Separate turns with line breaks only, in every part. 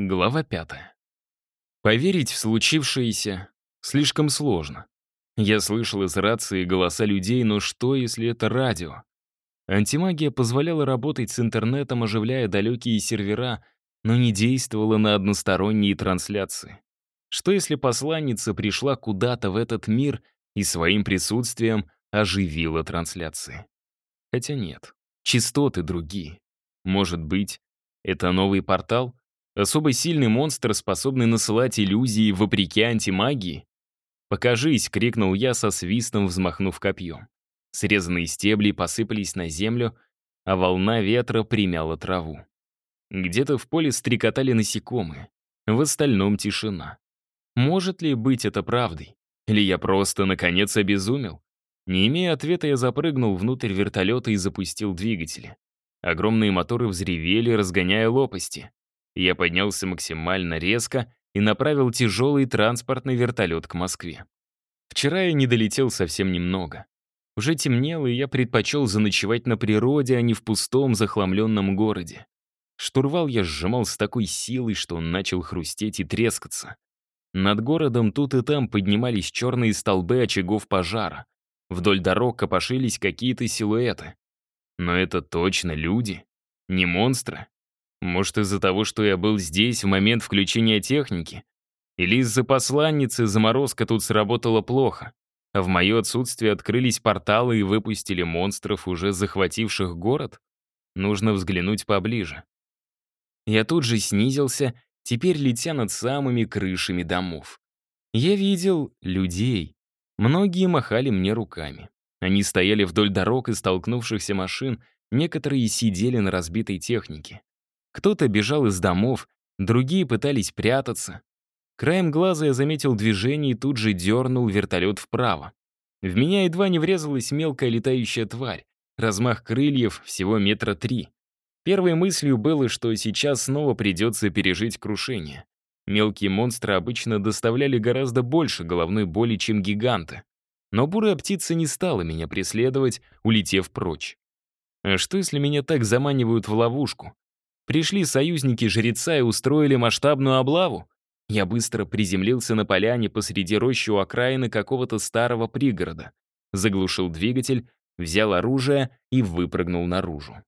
Глава пятая. Поверить в случившееся слишком сложно. Я слышал из рации голоса людей, но что, если это радио? Антимагия позволяла работать с интернетом, оживляя далекие сервера, но не действовала на односторонние трансляции. Что если посланница пришла куда-то в этот мир и своим присутствием оживила трансляции? Хотя нет, частоты другие. Может быть, это новый портал? Особо сильный монстр, способный насылать иллюзии вопреки антимагии? «Покажись!» — крикнул я со свистом, взмахнув копьем. Срезанные стебли посыпались на землю, а волна ветра примяла траву. Где-то в поле стрекотали насекомые, в остальном тишина. Может ли быть это правдой? Или я просто, наконец, обезумел? Не имея ответа, я запрыгнул внутрь вертолета и запустил двигатели. Огромные моторы взревели, разгоняя лопасти. Я поднялся максимально резко и направил тяжелый транспортный вертолет к Москве. Вчера я не долетел совсем немного. Уже темнело, и я предпочел заночевать на природе, а не в пустом захламленном городе. Штурвал я сжимал с такой силой, что он начал хрустеть и трескаться. Над городом тут и там поднимались черные столбы очагов пожара. Вдоль дорог копошились какие-то силуэты. Но это точно люди, не монстры. Может, из-за того, что я был здесь в момент включения техники? Или из-за посланницы заморозка тут сработала плохо, а в мое отсутствие открылись порталы и выпустили монстров, уже захвативших город? Нужно взглянуть поближе. Я тут же снизился, теперь летя над самыми крышами домов. Я видел людей. Многие махали мне руками. Они стояли вдоль дорог и столкнувшихся машин, некоторые сидели на разбитой технике. Кто-то бежал из домов, другие пытались прятаться. Краем глаза я заметил движение и тут же дернул вертолет вправо. В меня едва не врезалась мелкая летающая тварь. Размах крыльев всего метра три. Первой мыслью было, что сейчас снова придется пережить крушение. Мелкие монстры обычно доставляли гораздо больше головной боли, чем гиганты. Но бурая птица не стала меня преследовать, улетев прочь. А что, если меня так заманивают в ловушку? Пришли союзники жреца и устроили масштабную облаву. Я быстро приземлился на поляне посреди рощи у окраины какого-то старого пригорода. Заглушил двигатель, взял оружие и выпрыгнул наружу.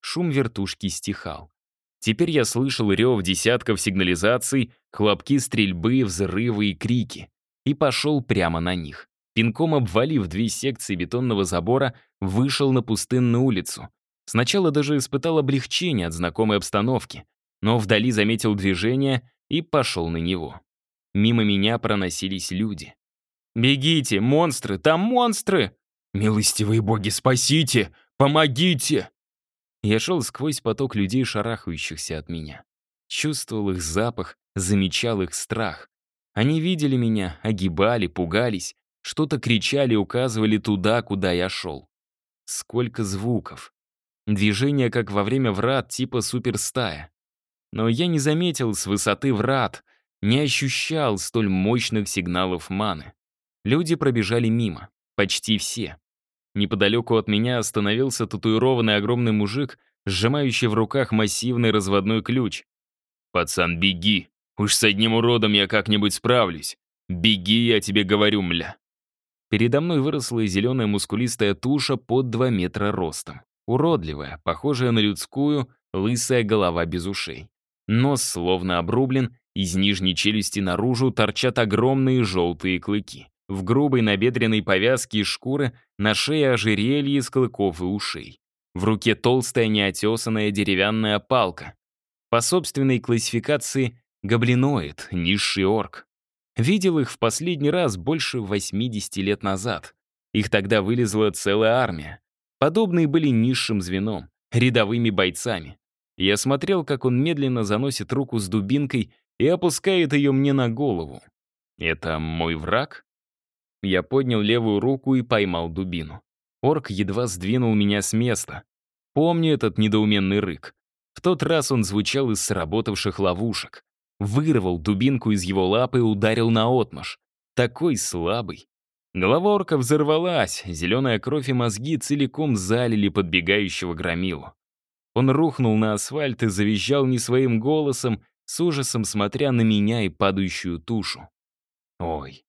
Шум вертушки стихал. Теперь я слышал рев десятков сигнализаций, хлопки стрельбы, взрывы и крики. И пошел прямо на них. Пинком обвалив две секции бетонного забора, вышел на пустынную улицу. Сначала даже испытал облегчение от знакомой обстановки, но вдали заметил движение и пошел на него. Мимо меня проносились люди. «Бегите, монстры, там монстры!» «Милостивые боги, спасите! Помогите!» Я шел сквозь поток людей, шарахающихся от меня. Чувствовал их запах, замечал их страх. Они видели меня, огибали, пугались, что-то кричали, указывали туда, куда я шел. Сколько звуков. Движение, как во время врат типа суперстая. Но я не заметил с высоты врат, не ощущал столь мощных сигналов маны. Люди пробежали мимо, почти все. Неподалеку от меня остановился татуированный огромный мужик, сжимающий в руках массивный разводной ключ. «Пацан, беги! Уж с одним уродом я как-нибудь справлюсь! Беги, я тебе говорю, мля!» Передо мной выросла зеленая мускулистая туша под 2 метра ростом. Уродливая, похожая на людскую, лысая голова без ушей. Нос словно обрублен, из нижней челюсти наружу торчат огромные желтые клыки. В грубой набедренной повязке из шкуры на шее ожерелье из клыков и ушей. В руке толстая неотесанная деревянная палка. По собственной классификации гоблиноид, низший орк. Видел их в последний раз больше 80 лет назад. Их тогда вылезла целая армия. Подобные были низшим звеном, рядовыми бойцами. Я смотрел, как он медленно заносит руку с дубинкой и опускает ее мне на голову. Это мой враг? Я поднял левую руку и поймал дубину. Орк едва сдвинул меня с места. Помню этот недоуменный рык. В тот раз он звучал из сработавших ловушек. Вырвал дубинку из его лапы и ударил на отмаш. Такой слабый. Голова орка взорвалась, зеленая кровь и мозги целиком залили подбегающего громилу. Он рухнул на асфальт и завизжал не своим голосом, с ужасом смотря на меня и падающую тушу. Ой,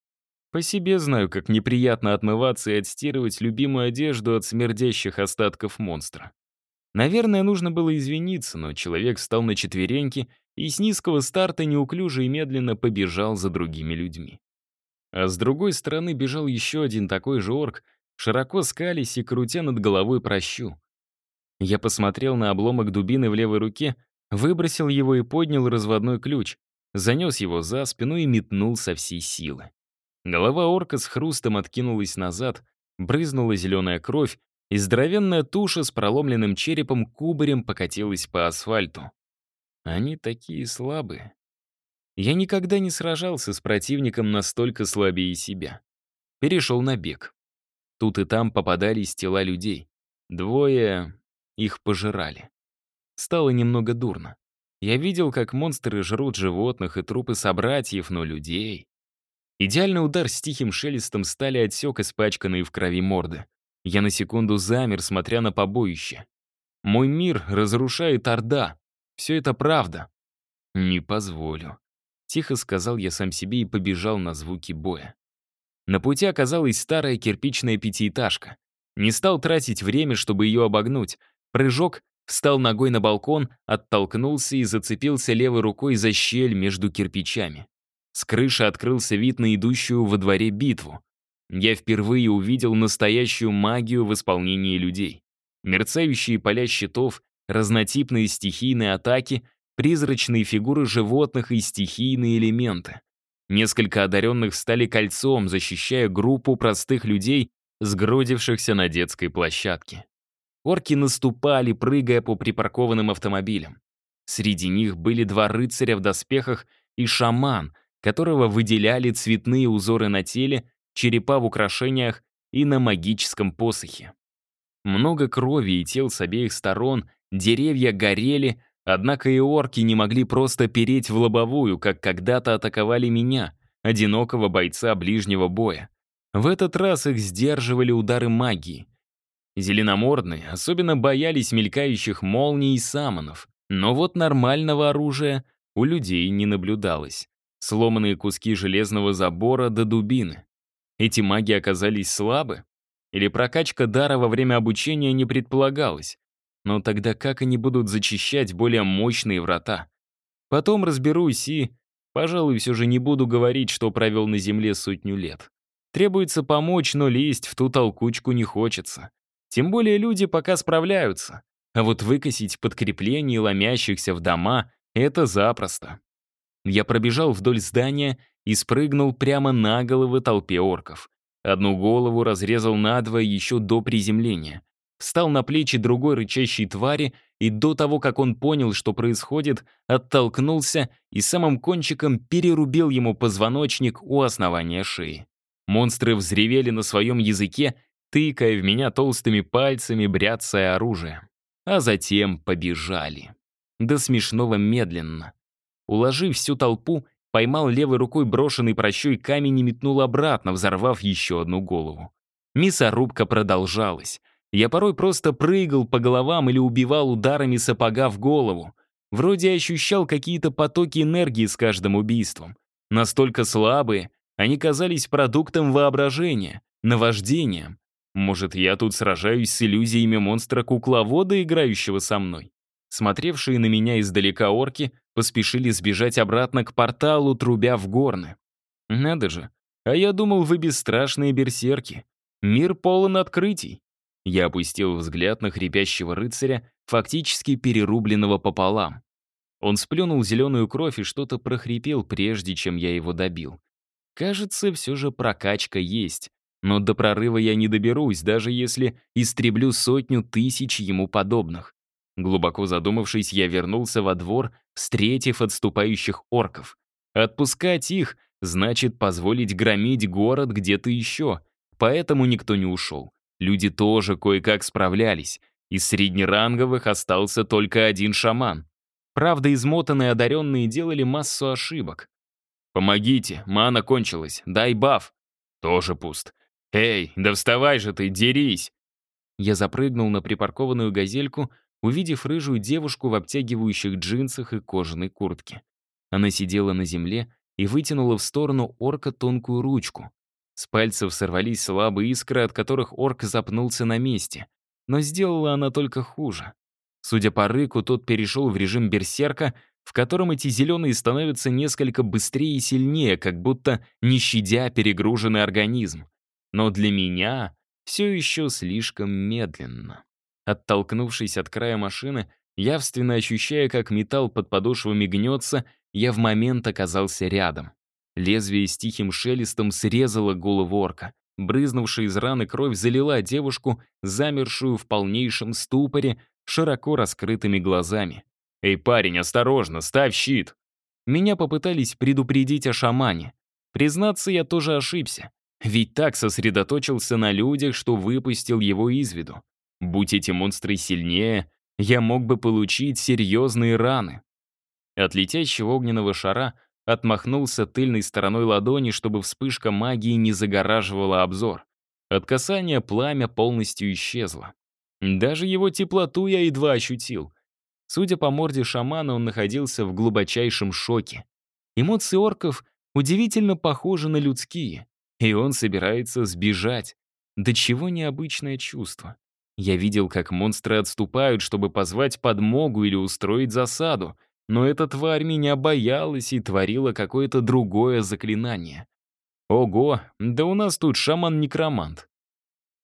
по себе знаю, как неприятно отмываться и отстирывать любимую одежду от смердящих остатков монстра. Наверное, нужно было извиниться, но человек встал на четвереньки и с низкого старта неуклюже и медленно побежал за другими людьми. А с другой стороны бежал еще один такой же орк, широко скались и крутя над головой прощу. Я посмотрел на обломок дубины в левой руке, выбросил его и поднял разводной ключ, занес его за спину и метнул со всей силы. Голова орка с хрустом откинулась назад, брызнула зеленая кровь, и здоровенная туша с проломленным черепом кубарем покатилась по асфальту. Они такие слабые. Я никогда не сражался с противником настолько слабее себя. Перешел на бег. Тут и там попадались тела людей. Двое их пожирали. Стало немного дурно. Я видел, как монстры жрут животных и трупы собратьев, но людей... Идеальный удар с тихим шелестом стали отсек испачканные в крови морды. Я на секунду замер, смотря на побоище. Мой мир разрушает Орда. Все это правда. Не позволю. Тихо сказал я сам себе и побежал на звуки боя. На пути оказалась старая кирпичная пятиэтажка. Не стал тратить время, чтобы ее обогнуть. Прыжок, встал ногой на балкон, оттолкнулся и зацепился левой рукой за щель между кирпичами. С крыши открылся вид на идущую во дворе битву я впервые увидел настоящую магию в исполнении людей. Мерцающие поля щитов, разнотипные стихийные атаки, призрачные фигуры животных и стихийные элементы. Несколько одаренных стали кольцом, защищая группу простых людей, сгрудившихся на детской площадке. Орки наступали, прыгая по припаркованным автомобилям. Среди них были два рыцаря в доспехах и шаман, которого выделяли цветные узоры на теле черепа в украшениях и на магическом посохе. Много крови и тел с обеих сторон, деревья горели, однако и орки не могли просто переть в лобовую, как когда-то атаковали меня, одинокого бойца ближнего боя. В этот раз их сдерживали удары магии. Зеленомордные особенно боялись мелькающих молний и самонов, но вот нормального оружия у людей не наблюдалось. Сломанные куски железного забора до дубины. Эти маги оказались слабы? Или прокачка дара во время обучения не предполагалась? Но тогда как они будут зачищать более мощные врата? Потом разберусь и, пожалуй, все же не буду говорить, что провел на Земле сотню лет. Требуется помочь, но лезть в ту толкучку не хочется. Тем более люди пока справляются. А вот выкосить подкреплений, ломящихся в дома, это запросто. Я пробежал вдоль здания и спрыгнул прямо на головы толпе орков. Одну голову разрезал надвое еще до приземления. Встал на плечи другой рычащей твари и до того, как он понял, что происходит, оттолкнулся и самым кончиком перерубил ему позвоночник у основания шеи. Монстры взревели на своем языке, тыкая в меня толстыми пальцами, бряцая оружие. А затем побежали. До смешного медленно. Уложив всю толпу, поймал левой рукой брошенный прощой камень и метнул обратно, взорвав еще одну голову. Мясорубка продолжалась. Я порой просто прыгал по головам или убивал ударами сапога в голову. Вроде ощущал какие-то потоки энергии с каждым убийством. Настолько слабые, они казались продуктом воображения, наваждением. Может, я тут сражаюсь с иллюзиями монстра-кукловода, играющего со мной? Смотревшие на меня издалека орки поспешили сбежать обратно к порталу, трубя в горны. Надо же, а я думал, вы бесстрашные берсерки. Мир полон открытий. Я опустил взгляд на хрипящего рыцаря, фактически перерубленного пополам. Он сплюнул зеленую кровь и что-то прохрипел, прежде чем я его добил. Кажется, все же прокачка есть. Но до прорыва я не доберусь, даже если истреблю сотню тысяч ему подобных. Глубоко задумавшись, я вернулся во двор, встретив отступающих орков. Отпускать их значит позволить громить город где-то еще, поэтому никто не ушел. Люди тоже кое-как справлялись. Из среднеранговых остался только один шаман. Правда, измотанные одаренные делали массу ошибок. «Помогите, мана кончилась, дай баф». «Тоже пуст». «Эй, да вставай же ты, дерись!» Я запрыгнул на припаркованную газельку, увидев рыжую девушку в обтягивающих джинсах и кожаной куртке. Она сидела на земле и вытянула в сторону орка тонкую ручку. С пальцев сорвались слабые искры, от которых орк запнулся на месте. Но сделала она только хуже. Судя по рыку, тот перешел в режим берсерка, в котором эти зеленые становятся несколько быстрее и сильнее, как будто не щадя перегруженный организм. Но для меня все еще слишком медленно. Оттолкнувшись от края машины, явственно ощущая, как металл под подошвами гнется, я в момент оказался рядом. Лезвие с тихим шелестом срезало голову орка. Брызнувшая из раны кровь залила девушку, замершую в полнейшем ступоре, широко раскрытыми глазами. «Эй, парень, осторожно, ставь щит!» Меня попытались предупредить о шамане. Признаться, я тоже ошибся. Ведь так сосредоточился на людях, что выпустил его из виду. Будь эти монстры сильнее, я мог бы получить серьезные раны. От летящего огненного шара отмахнулся тыльной стороной ладони, чтобы вспышка магии не загораживала обзор. От касания пламя полностью исчезло. Даже его теплоту я едва ощутил. Судя по морде шамана, он находился в глубочайшем шоке. Эмоции орков удивительно похожи на людские, и он собирается сбежать. До чего необычное чувство. Я видел, как монстры отступают, чтобы позвать подмогу или устроить засаду, но эта тварь меня боялась и творила какое-то другое заклинание. Ого, да у нас тут шаман-некромант.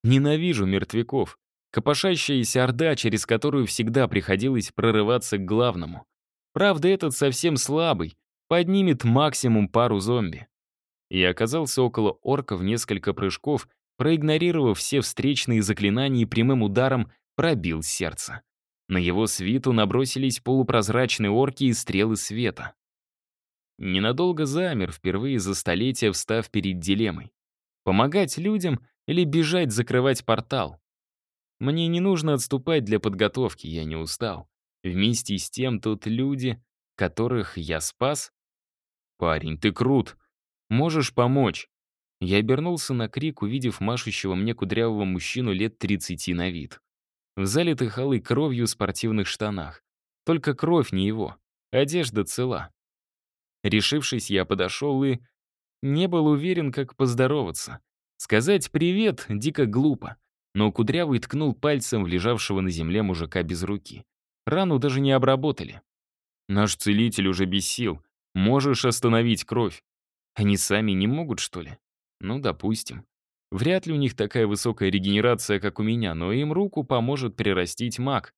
Ненавижу мертвяков. Копошащаяся орда, через которую всегда приходилось прорываться к главному. Правда, этот совсем слабый, поднимет максимум пару зомби. Я оказался около орка в несколько прыжков, проигнорировав все встречные заклинания и прямым ударом пробил сердце. На его свиту набросились полупрозрачные орки и стрелы света. Ненадолго замер, впервые за столетия встав перед дилеммой. Помогать людям или бежать закрывать портал? Мне не нужно отступать для подготовки, я не устал. Вместе с тем тут люди, которых я спас. «Парень, ты крут. Можешь помочь?» Я обернулся на крик, увидев машущего мне кудрявого мужчину лет 30 на вид. В залитых алой кровью спортивных штанах. Только кровь не его. Одежда цела. Решившись, я подошел и... Не был уверен, как поздороваться. Сказать «привет» дико глупо. Но Кудрявый ткнул пальцем в лежавшего на земле мужика без руки. Рану даже не обработали. «Наш целитель уже без сил. Можешь остановить кровь. Они сами не могут, что ли?» Ну, допустим. Вряд ли у них такая высокая регенерация, как у меня, но им руку поможет прирастить маг.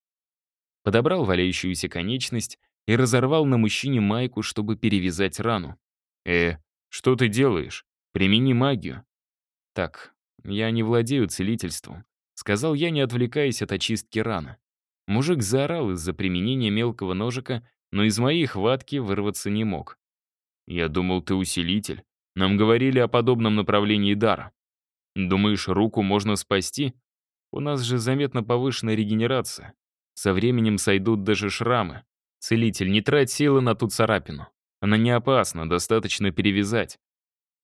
Подобрал валяющуюся конечность и разорвал на мужчине майку, чтобы перевязать рану. «Э, что ты делаешь? Примени магию». «Так, я не владею целительством», — сказал я, не отвлекаясь от очистки раны. Мужик заорал из-за применения мелкого ножика, но из моей хватки вырваться не мог. «Я думал, ты усилитель. Нам говорили о подобном направлении дара. Думаешь, руку можно спасти? У нас же заметно повышенная регенерация. Со временем сойдут даже шрамы. Целитель, не трать силы на ту царапину. Она не опасна, достаточно перевязать.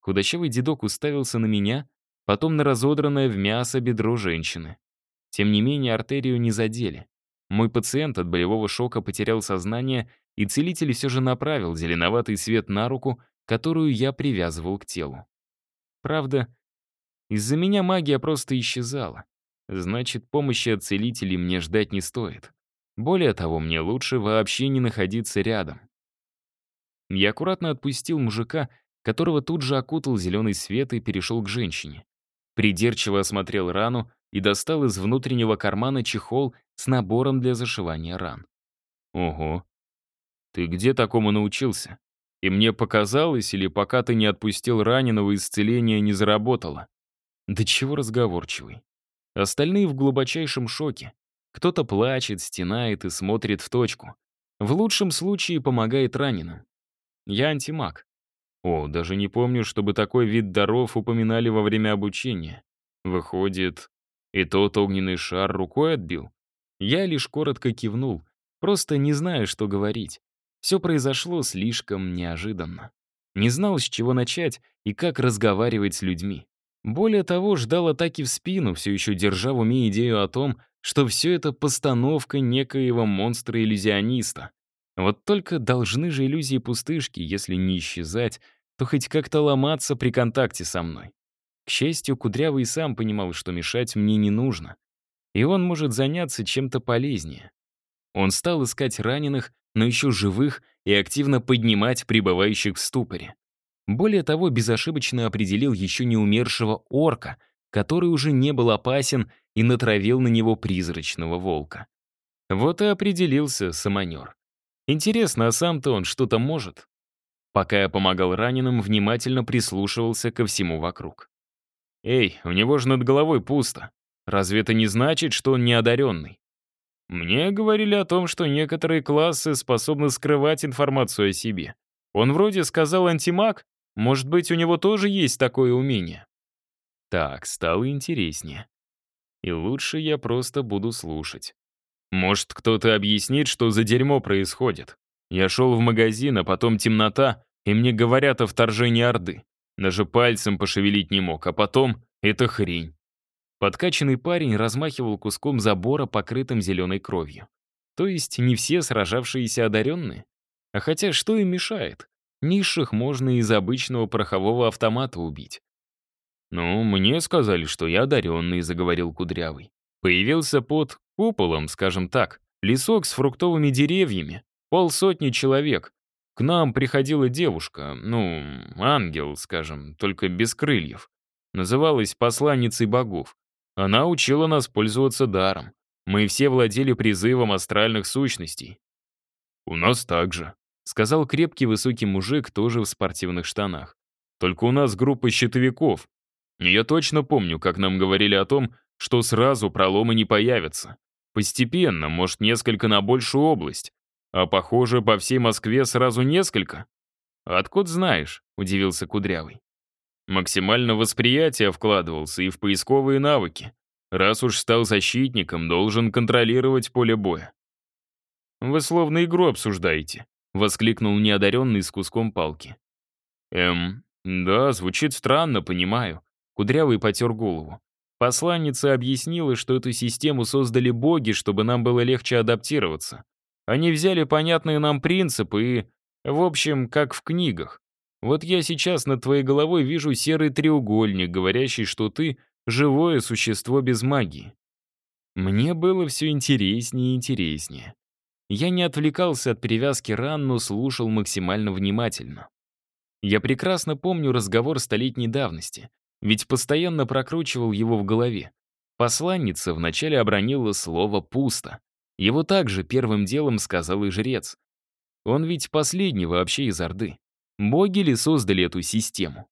Худощавый дедок уставился на меня, потом на разодранное в мясо бедро женщины. Тем не менее, артерию не задели. Мой пациент от болевого шока потерял сознание, и целитель все же направил зеленоватый свет на руку, которую я привязывал к телу. Правда, из-за меня магия просто исчезала. Значит, помощи от целителей мне ждать не стоит. Более того, мне лучше вообще не находиться рядом. Я аккуратно отпустил мужика, которого тут же окутал зеленый свет и перешел к женщине. Придирчиво осмотрел рану и достал из внутреннего кармана чехол с набором для зашивания ран. «Ого! Ты где такому научился?» И мне показалось, или пока ты не отпустил раненого, исцеление не заработало. Да чего разговорчивый. Остальные в глубочайшем шоке. Кто-то плачет, стенает и смотрит в точку. В лучшем случае помогает раненым. Я антимаг. О, даже не помню, чтобы такой вид даров упоминали во время обучения. Выходит, и тот огненный шар рукой отбил? Я лишь коротко кивнул, просто не знаю, что говорить. Все произошло слишком неожиданно. Не знал, с чего начать и как разговаривать с людьми. Более того, ждал атаки в спину, все еще держа в уме идею о том, что все это постановка некоего монстра-иллюзиониста. Вот только должны же иллюзии пустышки, если не исчезать, то хоть как-то ломаться при контакте со мной. К счастью, Кудрявый сам понимал, что мешать мне не нужно. И он может заняться чем-то полезнее. Он стал искать раненых, но еще живых, и активно поднимать пребывающих в ступоре. Более того, безошибочно определил еще не умершего орка, который уже не был опасен и натравил на него призрачного волка. Вот и определился самонер. Интересно, а сам-то он что-то может? Пока я помогал раненым, внимательно прислушивался ко всему вокруг. «Эй, у него же над головой пусто. Разве это не значит, что он неодаренный?» Мне говорили о том, что некоторые классы способны скрывать информацию о себе. Он вроде сказал антимаг, может быть, у него тоже есть такое умение. Так, стало интереснее. И лучше я просто буду слушать. Может, кто-то объяснит, что за дерьмо происходит. Я шел в магазин, а потом темнота, и мне говорят о вторжении Орды. Даже пальцем пошевелить не мог, а потом — это хрень. Подкачанный парень размахивал куском забора, покрытым зеленой кровью. То есть не все сражавшиеся одаренные? А хотя что им мешает? Низших можно из обычного порохового автомата убить. «Ну, мне сказали, что я одаренный», — заговорил Кудрявый. Появился под куполом, скажем так, лесок с фруктовыми деревьями, полсотни человек. К нам приходила девушка, ну, ангел, скажем, только без крыльев. Называлась посланницей богов. Она учила нас пользоваться даром. Мы все владели призывом астральных сущностей. «У нас так же», — сказал крепкий высокий мужик, тоже в спортивных штанах. «Только у нас группа щитовиков. Я точно помню, как нам говорили о том, что сразу проломы не появятся. Постепенно, может, несколько на большую область. А похоже, по всей Москве сразу несколько. «Откуда знаешь?» — удивился Кудрявый. Максимально восприятие вкладывался и в поисковые навыки. Раз уж стал защитником, должен контролировать поле боя. «Вы словно игру обсуждаете», — воскликнул неодаренный с куском палки. «Эм, да, звучит странно, понимаю». Кудрявый потер голову. Посланница объяснила, что эту систему создали боги, чтобы нам было легче адаптироваться. Они взяли понятные нам принципы и, в общем, как в книгах. Вот я сейчас над твоей головой вижу серый треугольник, говорящий, что ты — живое существо без магии. Мне было все интереснее и интереснее. Я не отвлекался от перевязки ран, но слушал максимально внимательно. Я прекрасно помню разговор столетней давности, ведь постоянно прокручивал его в голове. Посланница вначале обронила слово «пусто». Его также первым делом сказал и жрец. Он ведь последний вообще из Орды. Боги ли создали эту систему?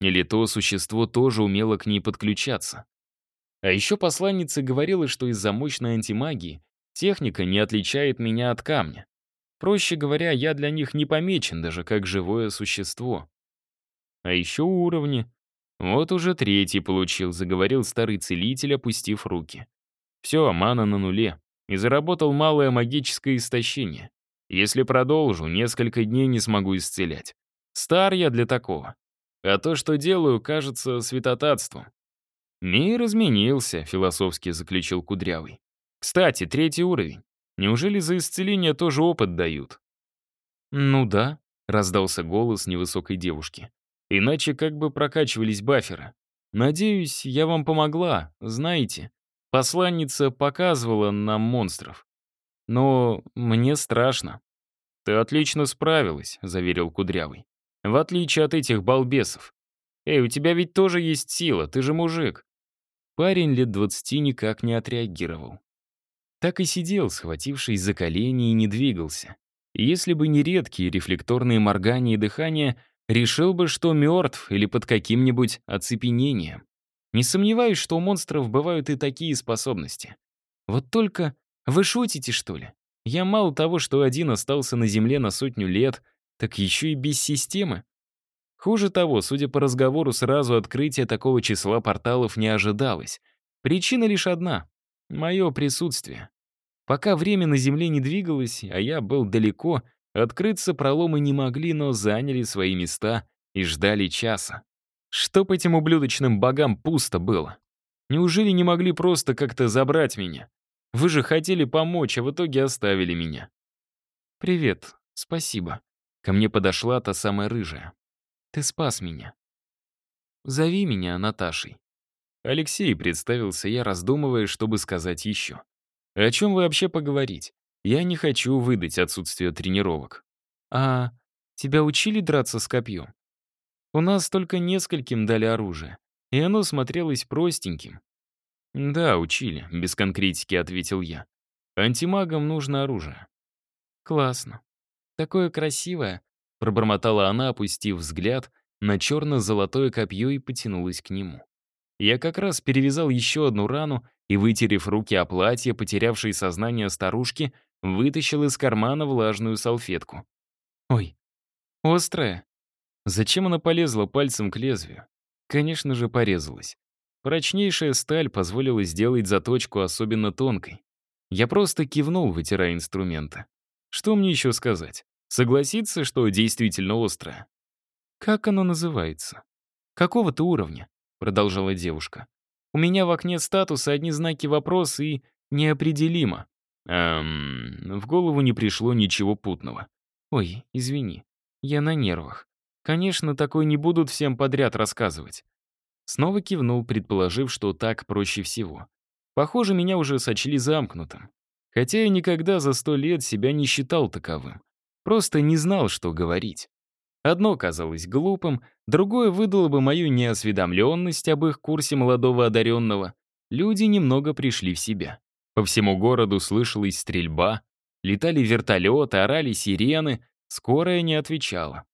Или то существо тоже умело к ней подключаться? А еще посланница говорила, что из-за мощной антимагии техника не отличает меня от камня. Проще говоря, я для них не помечен даже как живое существо. А еще уровни «Вот уже третий получил», — заговорил старый целитель, опустив руки. «Все, мана на нуле. И заработал малое магическое истощение. Если продолжу, несколько дней не смогу исцелять. Стар я для такого. А то, что делаю, кажется святотатством». «Мир изменился», — философски заключил Кудрявый. «Кстати, третий уровень. Неужели за исцеление тоже опыт дают?» «Ну да», — раздался голос невысокой девушки. Иначе как бы прокачивались баферы. Надеюсь, я вам помогла, знаете. Посланница показывала нам монстров. Но мне страшно. Ты отлично справилась, заверил Кудрявый. В отличие от этих балбесов. Эй, у тебя ведь тоже есть сила, ты же мужик. Парень лет двадцати никак не отреагировал. Так и сидел, схватившись за колени и не двигался. Если бы не редкие рефлекторные моргания и дыхание, решил бы, что мертв или под каким-нибудь оцепенением. Не сомневаюсь, что у монстров бывают и такие способности. Вот только вы шутите, что ли? Я мало того, что один остался на Земле на сотню лет, так еще и без системы. Хуже того, судя по разговору, сразу открытие такого числа порталов не ожидалось. Причина лишь одна — мое присутствие. Пока время на Земле не двигалось, а я был далеко — Открыться проломы не могли, но заняли свои места и ждали часа. Чтоб этим ублюдочным богам пусто было. Неужели не могли просто как-то забрать меня? Вы же хотели помочь, а в итоге оставили меня. «Привет, спасибо». Ко мне подошла та самая рыжая. «Ты спас меня. Зови меня Наташей». Алексей представился я, раздумывая, чтобы сказать еще. «О чем вы вообще поговорить? Я не хочу выдать отсутствие тренировок». «А тебя учили драться с копьем?» «У нас только нескольким дали оружие, и оно смотрелось простеньким». «Да, учили», — без конкретики ответил я. «Антимагам нужно оружие». «Классно. Такое красивое», — пробормотала она, опустив взгляд на черно-золотое копье и потянулась к нему. Я как раз перевязал еще одну рану и, вытерев руки о платье, потерявшей сознание старушки, вытащил из кармана влажную салфетку. «Ой, острая». Зачем она полезла пальцем к лезвию? Конечно же, порезалась. Прочнейшая сталь позволила сделать заточку особенно тонкой. Я просто кивнул, вытирая инструменты. Что мне еще сказать? Согласиться, что действительно острая? «Как оно называется?» «Какого ты уровня?» — продолжала девушка. «У меня в окне статуса одни знаки вопроса и неопределимо». Эм, в голову не пришло ничего путного. «Ой, извини, я на нервах. Конечно, такое не будут всем подряд рассказывать». Снова кивнул, предположив, что так проще всего. Похоже, меня уже сочли замкнутым. Хотя я никогда за сто лет себя не считал таковым. Просто не знал, что говорить. Одно казалось глупым, другое выдало бы мою неосведомленность об их курсе молодого одаренного. Люди немного пришли в себя. По всему городу слышалась стрельба, летали вертолеты, орали сирены, скорая не отвечала.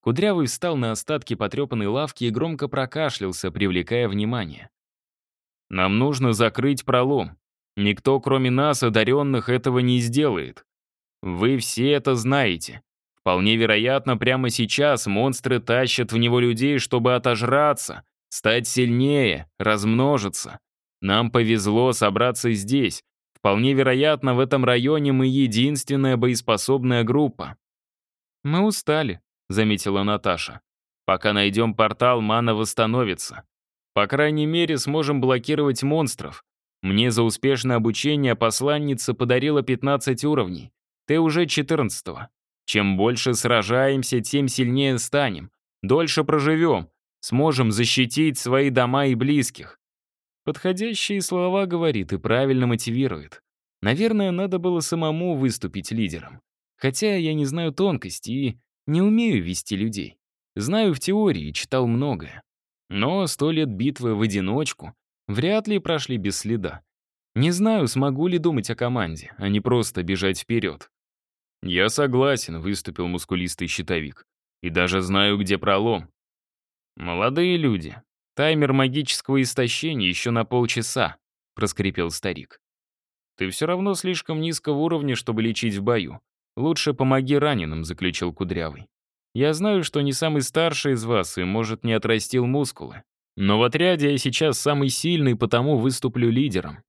Кудрявый встал на остатки потрепанной лавки и громко прокашлялся, привлекая внимание. «Нам нужно закрыть пролом. Никто, кроме нас, одаренных, этого не сделает. Вы все это знаете. Вполне вероятно, прямо сейчас монстры тащат в него людей, чтобы отожраться, стать сильнее, размножиться. Нам повезло собраться здесь. Вполне вероятно, в этом районе мы единственная боеспособная группа. «Мы устали», — заметила Наташа. «Пока найдем портал, мана восстановится. По крайней мере, сможем блокировать монстров. Мне за успешное обучение посланница подарила 15 уровней. Ты уже 14 -го. Чем больше сражаемся, тем сильнее станем. Дольше проживем. Сможем защитить свои дома и близких. Подходящие слова говорит и правильно мотивирует. Наверное, надо было самому выступить лидером. Хотя я не знаю тонкости и не умею вести людей. Знаю в теории, читал многое. Но сто лет битвы в одиночку вряд ли прошли без следа. Не знаю, смогу ли думать о команде, а не просто бежать вперед. «Я согласен», — выступил мускулистый щитовик. «И даже знаю, где пролом». «Молодые люди, таймер магического истощения еще на полчаса», — проскрипел старик. «Ты все равно слишком низкого уровня, чтобы лечить в бою. Лучше помоги раненым», — заключил Кудрявый. «Я знаю, что не самый старший из вас и, может, не отрастил мускулы. Но в отряде я сейчас самый сильный, потому выступлю лидером.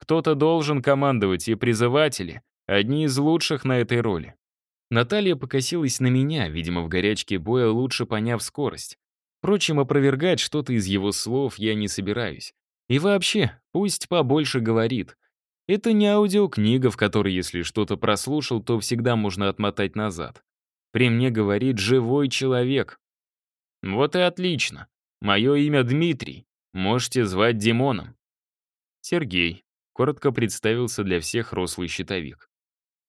Кто-то должен командовать, и призыватели Одни из лучших на этой роли. Наталья покосилась на меня, видимо, в горячке боя лучше поняв скорость. Впрочем, опровергать что-то из его слов я не собираюсь. И вообще, пусть побольше говорит. Это не аудиокнига, в которой, если что-то прослушал, то всегда можно отмотать назад. При мне говорит живой человек. Вот и отлично. Мое имя Дмитрий. Можете звать Димоном. Сергей. Коротко представился для всех рослый щитовик.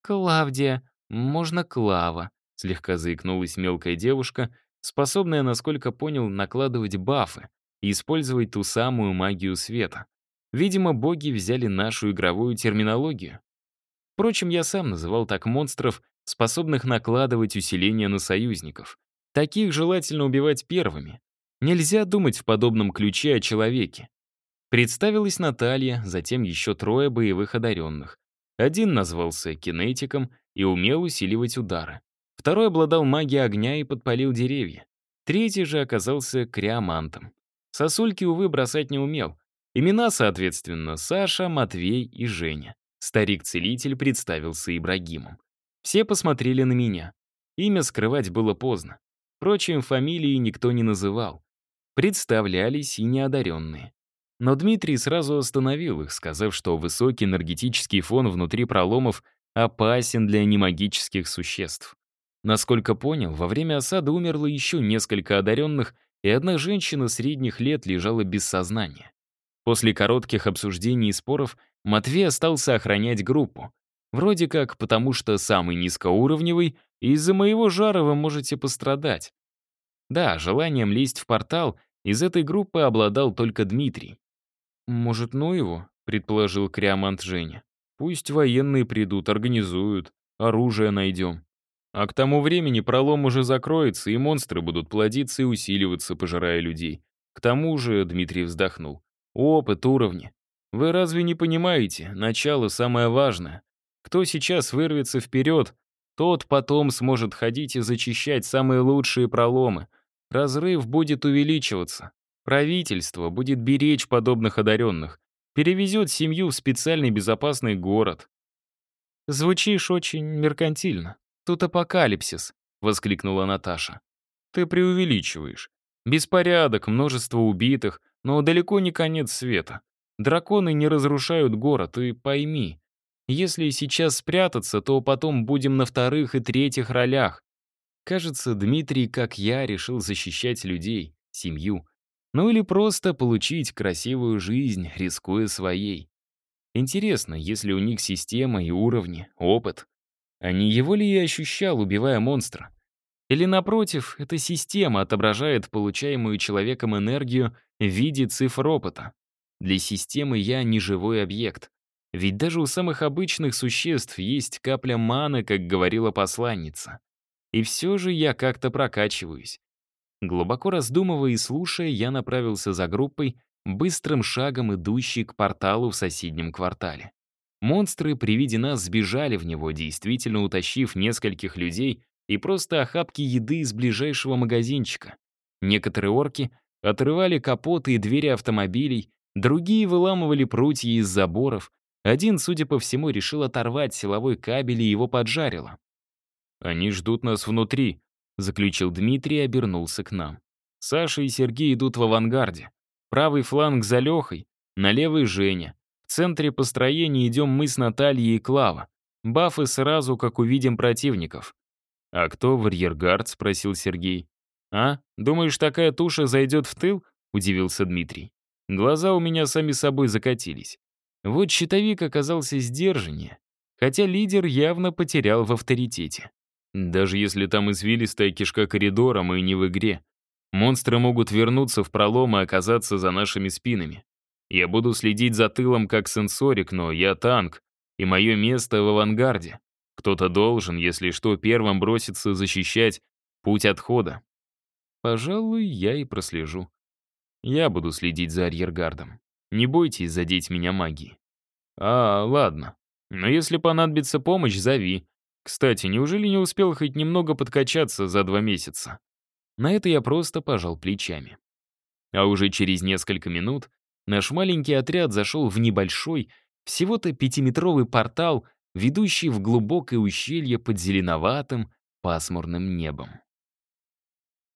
«Клавдия, можно Клава», — слегка заикнулась мелкая девушка, способная, насколько понял, накладывать бафы и использовать ту самую магию света. Видимо, боги взяли нашу игровую терминологию. Впрочем, я сам называл так монстров, способных накладывать усиление на союзников. Таких желательно убивать первыми. Нельзя думать в подобном ключе о человеке. Представилась Наталья, затем еще трое боевых одаренных. Один назвался кинетиком и умел усиливать удары. Второй обладал магией огня и подпалил деревья. Третий же оказался криомантом. Сосульки, увы, бросать не умел. Имена, соответственно, Саша, Матвей и Женя. Старик-целитель представился Ибрагимом. Все посмотрели на меня. Имя скрывать было поздно. Впрочем, фамилии никто не называл. Представлялись и неодаренные. Но Дмитрий сразу остановил их, сказав, что высокий энергетический фон внутри проломов опасен для немагических существ. Насколько понял, во время осады умерло еще несколько одаренных, и одна женщина средних лет лежала без сознания. После коротких обсуждений и споров Матвей остался охранять группу. Вроде как потому, что самый низкоуровневый, и из-за моего жара вы можете пострадать. Да, желанием лезть в портал из этой группы обладал только Дмитрий. «Может, ну его?» — предположил Криамант Женя. «Пусть военные придут, организуют, оружие найдем. А к тому времени пролом уже закроется, и монстры будут плодиться и усиливаться, пожирая людей. К тому же, — Дмитрий вздохнул, — опыт, уровни. Вы разве не понимаете, начало самое важное. Кто сейчас вырвется вперед, тот потом сможет ходить и зачищать самые лучшие проломы. Разрыв будет увеличиваться. Правительство будет беречь подобных одаренных. Перевезет семью в специальный безопасный город. Звучишь очень меркантильно. Тут апокалипсис, воскликнула Наташа. Ты преувеличиваешь. Беспорядок, множество убитых, но далеко не конец света. Драконы не разрушают город, и пойми, если сейчас спрятаться, то потом будем на вторых и третьих ролях. Кажется, Дмитрий, как я, решил защищать людей, семью. Ну или просто получить красивую жизнь, рискуя своей. Интересно, если у них система и уровни, опыт. А не его ли я ощущал, убивая монстра? Или, напротив, эта система отображает получаемую человеком энергию в виде цифр опыта? Для системы я не живой объект. Ведь даже у самых обычных существ есть капля маны, как говорила посланница. И все же я как-то прокачиваюсь. Глубоко раздумывая и слушая, я направился за группой, быстрым шагом идущей к порталу в соседнем квартале. Монстры при виде нас сбежали в него, действительно утащив нескольких людей и просто охапки еды из ближайшего магазинчика. Некоторые орки отрывали капоты и двери автомобилей, другие выламывали прутья из заборов, один, судя по всему, решил оторвать силовой кабель и его поджарило. «Они ждут нас внутри», — заключил Дмитрий и обернулся к нам. «Саша и Сергей идут в авангарде. Правый фланг за Лехой, на левый — Женя. В центре построения идем мы с Натальей и Клава. Бафы сразу, как увидим противников». «А кто в арьергард?» — спросил Сергей. «А, думаешь, такая туша зайдет в тыл?» — удивился Дмитрий. Глаза у меня сами собой закатились. Вот щитовик оказался сдержаннее, хотя лидер явно потерял в авторитете. Даже если там извилистая кишка коридора, мы не в игре. Монстры могут вернуться в пролом и оказаться за нашими спинами. Я буду следить за тылом как сенсорик, но я танк, и мое место в авангарде. Кто-то должен, если что, первым броситься защищать путь отхода. Пожалуй, я и прослежу. Я буду следить за арьергардом. Не бойтесь задеть меня магией. А, ладно. Но если понадобится помощь, зови. Кстати, неужели не успел хоть немного подкачаться за два месяца? На это я просто пожал плечами. А уже через несколько минут наш маленький отряд зашел в небольшой, всего-то пятиметровый портал, ведущий в глубокое ущелье под зеленоватым, пасмурным небом.